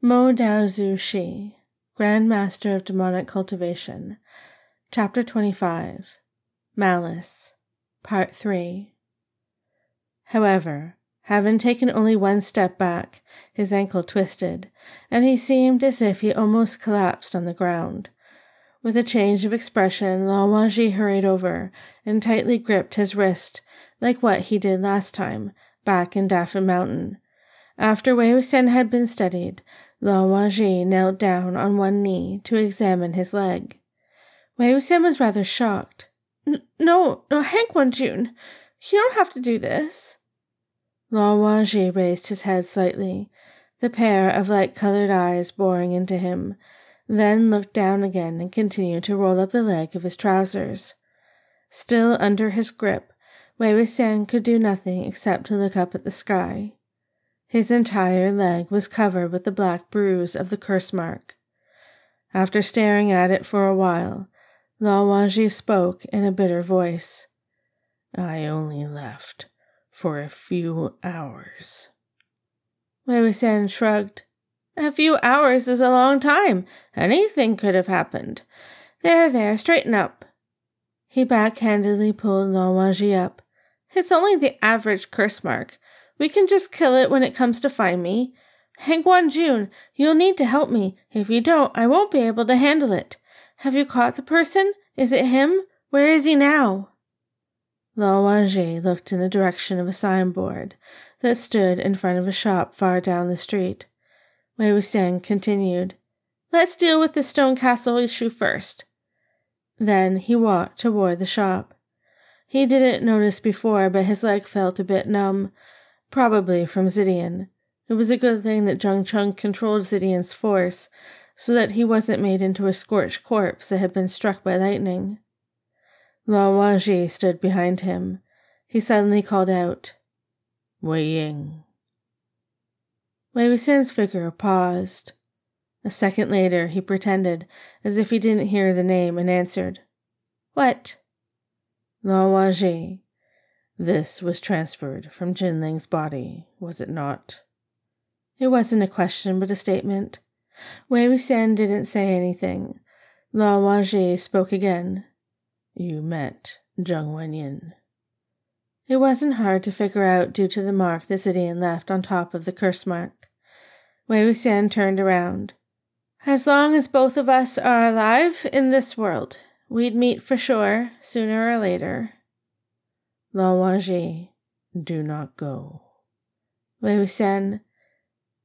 Mo Dao Zhu Shi, Grand Master of Demonic Cultivation, Chapter 25 Malice, Part 3. However, having taken only one step back, his ankle twisted, and he seemed as if he almost collapsed on the ground. With a change of expression, Lan Wangji hurried over and tightly gripped his wrist, like what he did last time, back in Dafan Mountain. After Wei Wuxian had been steadied, Wangji knelt down on one knee to examine his leg. Wei Wuxian was rather shocked. No, no, Han Guangjun, you don't have to do this. Wangji raised his head slightly, the pair of light-colored eyes boring into him, then looked down again and continued to roll up the leg of his trousers. Still under his grip, Wei Wuxian could do nothing except to look up at the sky. His entire leg was covered with the black bruise of the curse mark. After staring at it for a while, Lan Wangji spoke in a bitter voice. I only left for a few hours. Wei Wuxian shrugged. A few hours is a long time. Anything could have happened. There, there, straighten up. He backhandedly pulled Lan Wangji up. It's only the average curse mark. We can just kill it when it comes to find me. Hank Jun, you'll need to help me. If you don't, I won't be able to handle it. Have you caught the person? Is it him? Where is he now? Lan Wangji looked in the direction of a signboard that stood in front of a shop far down the street. Wei Wuxian continued, Let's deal with the stone castle issue first. Then he walked toward the shop. He didn't notice before, but his leg felt a bit numb, probably from Zidian. It was a good thing that Jiang Cheng controlled Zidian's force, so that he wasn't made into a scorched corpse that had been struck by lightning. Lan Wangji stood behind him. He suddenly called out, Wei Ying. Wei Wuxian's figure paused. A second later, he pretended as if he didn't hear the name and answered, What? Lan Wangji, this was transferred from Jinling's body, was it not? It wasn't a question, but a statement. Wei Wuxian didn't say anything. Lan Wangji spoke again. You met Jiang Wanyin. It wasn't hard to figure out due to the mark the Zidian left on top of the curse mark. Wei Wuxian turned around. As long as both of us are alive in this world, we'd meet for sure, sooner or later. Lan Wangji, do not go. Wei Wuxian,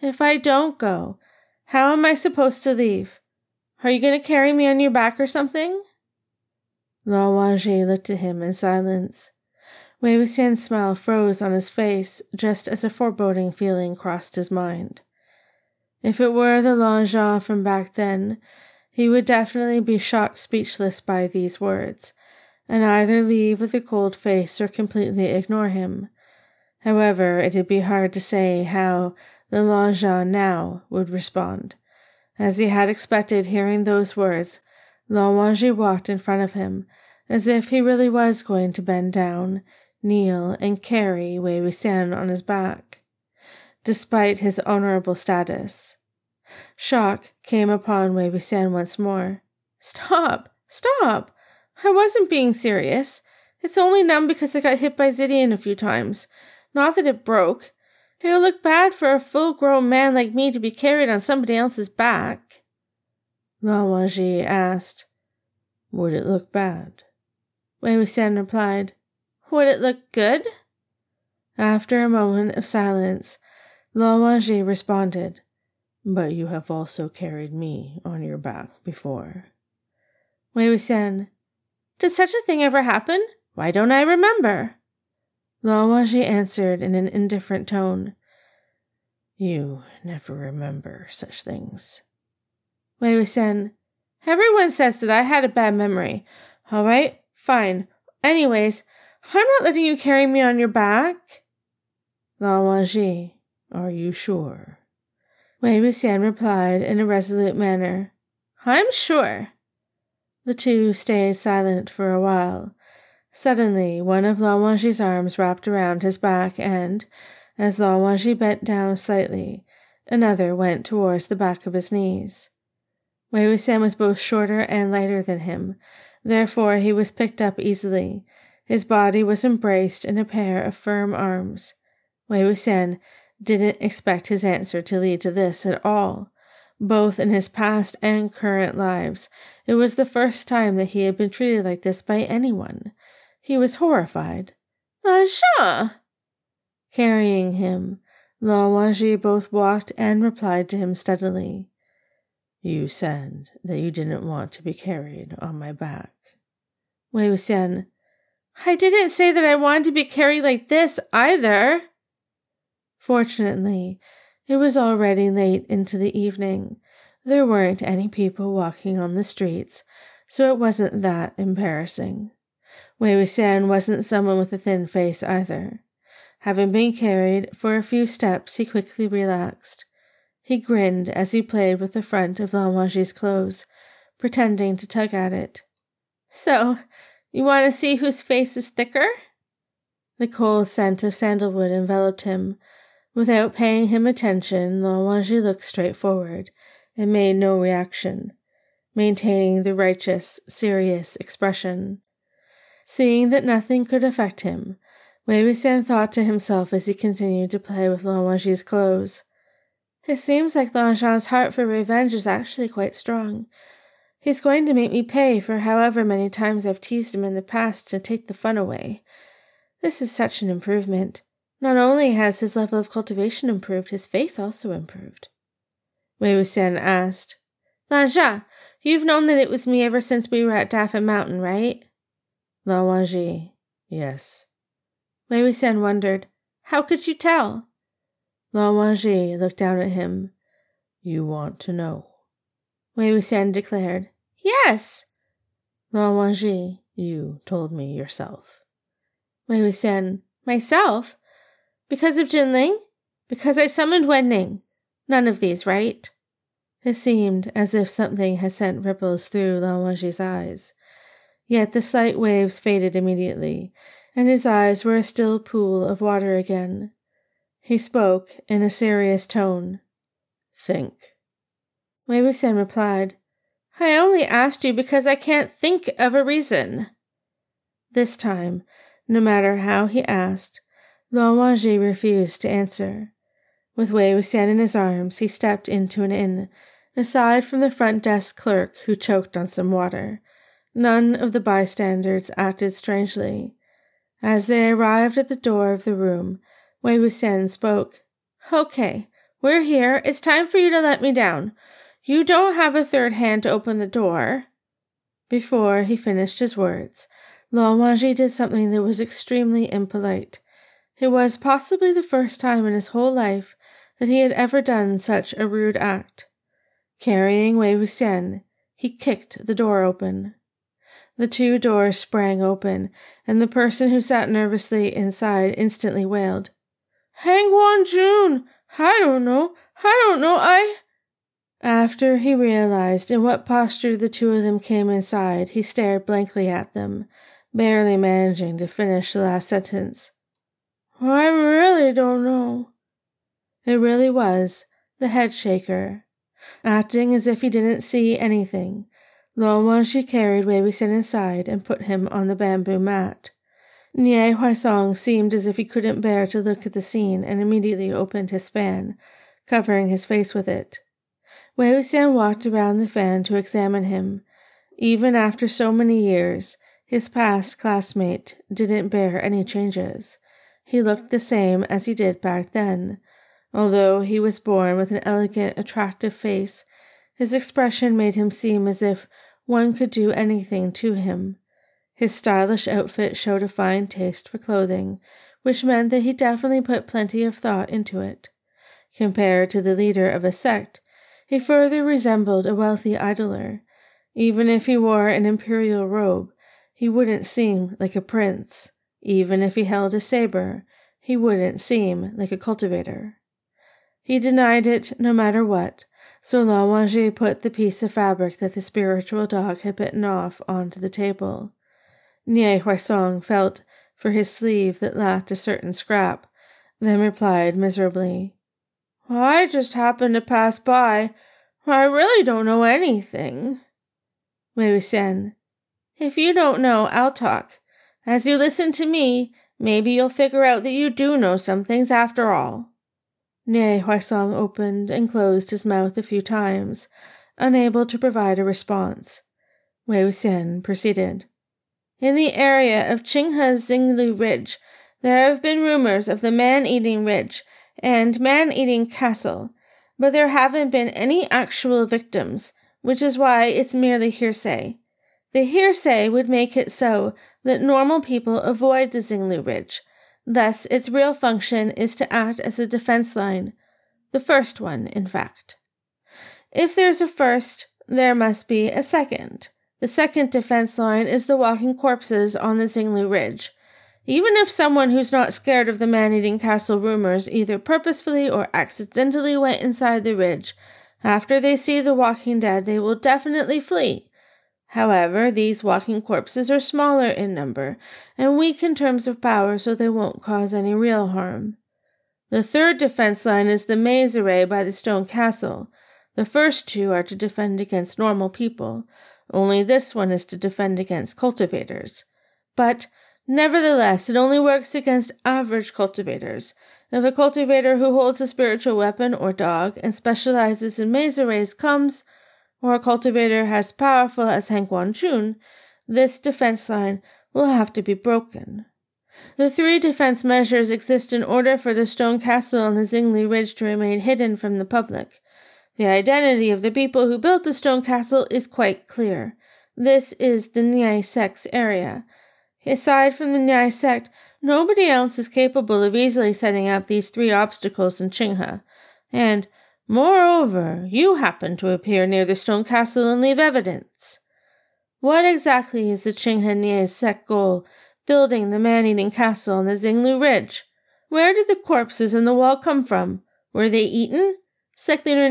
if I don't go, how am I supposed to leave? Are you going to carry me on your back or something? Lan Wangji looked at him in silence. Wei Wuxian's smile froze on his face just as a foreboding feeling crossed his mind. If it were the Lan from back then, he would definitely be shocked speechless by these words, and either leave with a cold face or completely ignore him. However, it'd be hard to say how the Lan now would respond. As he had expected hearing those words, Lan Wangji walked in front of him, as if he really was going to bend down, kneel, and carry Wei on his back, despite his honorable status. Shock came upon Wei once more. Stop! Stop! I wasn't being serious. It's only numb because I got hit by Zidian a few times. Not that it broke. It would look bad for a full grown man like me to be carried on somebody else's back. Lan Wangji asked, Would it look bad? Wei Wuxian replied, Would it look good? After a moment of silence, Lan Wangji responded, But you have also carried me on your back before. Wei Wuxian, did such a thing ever happen? Why don't I remember? Lan Wangji answered in an indifferent tone. You never remember such things. Wei Wuxian, everyone says that I had a bad memory. All right, fine. Anyways, I'm not letting you carry me on your back. Lan Wangji, are you sure? Wei Wuxian replied in a resolute manner. I'm sure. The two stayed silent for a while. Suddenly, one of Lan Wangji's arms wrapped around his back, and, as Lan Wangji bent down slightly, Another went towards the back of his knees. Wei Wuxian was both shorter and lighter than him, therefore he was picked up easily. His body was embraced in a pair of firm arms. Wei Wuxian didn't expect his answer to lead to this at all. Both in his past and current lives, it was the first time that he had been treated like this by anyone. He was horrified. Zhan! Carrying him, Lan Wangji both walked and replied to him steadily. You said that you didn't want to be carried on my back. Wei Wuxian, I didn't say that I wanted to be carried like this either. Fortunately, it was already late into the evening. There weren't any people walking on the streets, so it wasn't that embarrassing. Wei Wuxian wasn't someone with a thin face either. Having been carried for a few steps, he quickly relaxed. He grinned as he played with the front of Lan Wangji's clothes, pretending to tug at it. So, you want to see whose face is thicker? The cold scent of sandalwood enveloped him, Without paying him attention, Lan Wangji looked straight forward and made no reaction, maintaining the righteous, serious expression. Seeing that nothing could affect him, Wei Wuxian thought to himself as he continued to play with Lan Wangji's clothes. It seems like Lan Zhan's heart for revenge is actually quite strong. He's going to make me pay for however many times I've teased him in the past to take the fun away. This is such an improvement. Not only has his level of cultivation improved, his face also improved. Wei Wuxian asked, Lan Zhan, you've known that it was me ever since we were at Dafan Mountain, right? Lan Wangji, yes. Wei Wuxian wondered, How could you tell? Lan Wangji looked down at him. You want to know? Wei Wuxian declared, Yes. Lan Wangji, you told me yourself. Wei Wuxian, Myself? Because of Jinling? Because I summoned Wen Ning? None of these, right? It seemed as if something had sent ripples through Lan Wangji's eyes. Yet the slight waves faded immediately, and his eyes were a still pool of water again. He spoke in a serious tone. Think. Wei Wuxian replied, I only asked you because I can't think of a reason. This time, no matter how he asked, Wangji refused to answer. With Wei Wuxian in his arms, he stepped into an inn, aside from the front desk clerk who choked on some water. None of the bystanders acted strangely. As they arrived at the door of the room, Wei Wuxian spoke. Okay, we're here. It's time for you to let me down. You don't have a third hand to open the door. Before he finished his words, Lan Wangji did something that was extremely impolite. It was possibly the first time in his whole life that he had ever done such a rude act. Carrying Wei Wuxian, he kicked the door open. The two doors sprang open, and the person who sat nervously inside instantly wailed, Han Guangjun! I don't know! I don't know! I. After he realized in what posture the two of them came inside, he stared blankly at them, barely managing to finish the last sentence. I really don't know. It really was the head shaker. Acting as if he didn't see anything, Lan Wangji carried Wuxian inside and put him on the bamboo mat. Nie Huaisong seemed as if he couldn't bear to look at the scene and immediately opened his fan, covering his face with it. Wuxian walked around the fan to examine him. Even after so many years, his past classmate didn't bear any changes. He looked the same as he did back then. Although he was born with an elegant, attractive face, his expression made him seem as if one could do anything to him. His stylish outfit showed a fine taste for clothing, which meant that he definitely put plenty of thought into it. Compared to the leader of a sect, he further resembled a wealthy idler. Even if he wore an imperial robe, he wouldn't seem like a prince. Even if he held a saber, he wouldn't seem like a cultivator. He denied it no matter what, so Lan Wangji put the piece of fabric that the spiritual dog had bitten off onto the table. Nie Huaisong felt for his sleeve that lacked a certain scrap, then replied miserably, I just happened to pass by. I really don't know anything. Wei Wuxian, if you don't know, I'll talk. As you listen to me, maybe you'll figure out that you do know some things after all. Nie Huaisong opened and closed his mouth a few times, unable to provide a response. Wei Wuxian proceeded. In the area of Qinghe's Xinglu Ridge, there have been rumors of the Man Eating Ridge and Man Eating Castle, but there haven't been any actual victims, which is why it's merely hearsay. The hearsay would make it so that normal people avoid the Xinglu Ridge. Thus, its real function is to act as a defense line. The first one, in fact. If there's a first, there must be a second. The second defense line is the walking corpses on the Xinglu Ridge. Even if someone who's not scared of the man eating castle rumors either purposefully or accidentally went inside the ridge, after they see the walking dead, they will definitely flee. However, these walking corpses are smaller in number and weak in terms of power, so they won't cause any real harm. The third defense line is the maze array by the stone castle. The first two are to defend against normal people, only this one is to defend against cultivators. But Nevertheless, it only works against average cultivators. If a cultivator who holds a spiritual weapon or dog and specializes in maze arrays comes, or a cultivator as powerful as Han Guangjun, this defense line will have to be broken. The three defense measures exist in order for the stone castle on the Xinglu Ridge to remain hidden from the public. The identity of the people who built the stone castle is quite clear. This is the Nie Sect's area, Aside from the Nie sect, nobody else is capable of easily setting up these three obstacles in Qinghe. And, moreover, you happen to appear near the stone castle and leave evidence. What exactly is the Qinghe Nie sect goal, building the man-eating castle on the Xinglu Ridge? Where did the corpses in the wall come from? Were they eaten? Sect leader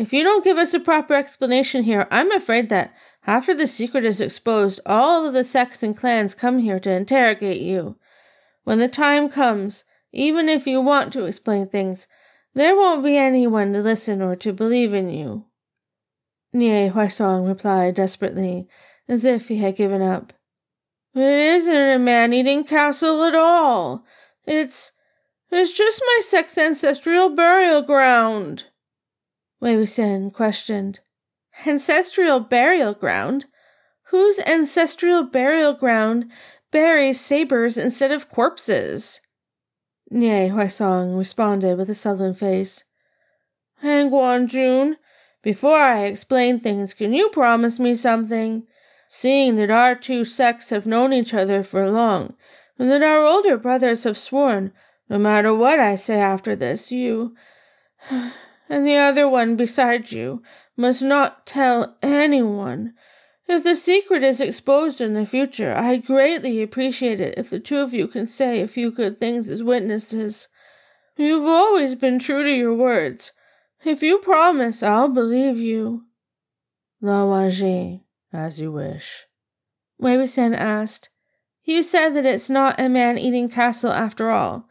if you don't give us a proper explanation here, I'm afraid that after the secret is exposed, all of the sects and clans come here to interrogate you. When the time comes, even if you want to explain things, there won't be anyone to listen or to believe in you. Nie Huaisong replied desperately, as if he had given up. It isn't a man-eating castle at all. It's, it's just my sect's ancestral burial ground. Wei Wuxian questioned. Ancestral burial ground? Whose ancestral burial ground buries sabers instead of corpses? Nie Huaisong responded with a sullen face. Han Guangjun, before I explain things, can you promise me something? Seeing that our two sects have known each other for long, and that our older brothers have sworn, no matter what I say after this, you and the other one beside you must not tell anyone. If the secret is exposed in the future, I'd greatly appreciate it if the two of you can say a few good things as witnesses. You've always been true to your words. If you promise, I'll believe you. Lan Wangji, as you wish. Wei Wuxian asked. You said that it's not a man-eating castle after all.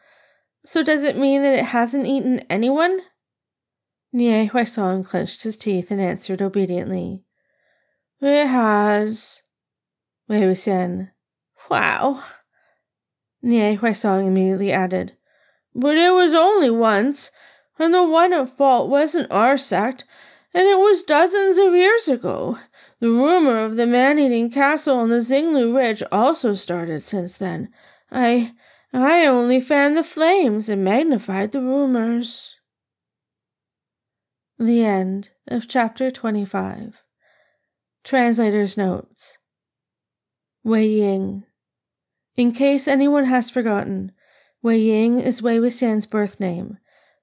So does it mean that it hasn't eaten anyone? Nie Huaisong clenched his teeth and answered obediently. It has. Wei Wuxian. Wow. Nie Huaisong immediately added. But it was only once, and the one at fault wasn't our sect, and it was dozens of years ago. The rumor of the man-eating castle on the Xinglu Ridge also started since then. I, I only fanned the flames and magnified the rumors. The end of chapter 25. Translator's notes. Wei Ying. In case anyone has forgotten, Wei Ying is Wei Wuxian's birth name.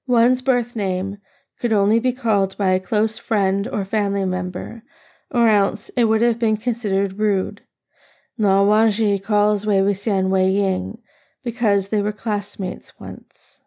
One's birth name could only be called by a close friend or family member, or else it would have been considered rude. Lan Wangji calls Wei Wuxian Wei Ying because they were classmates once.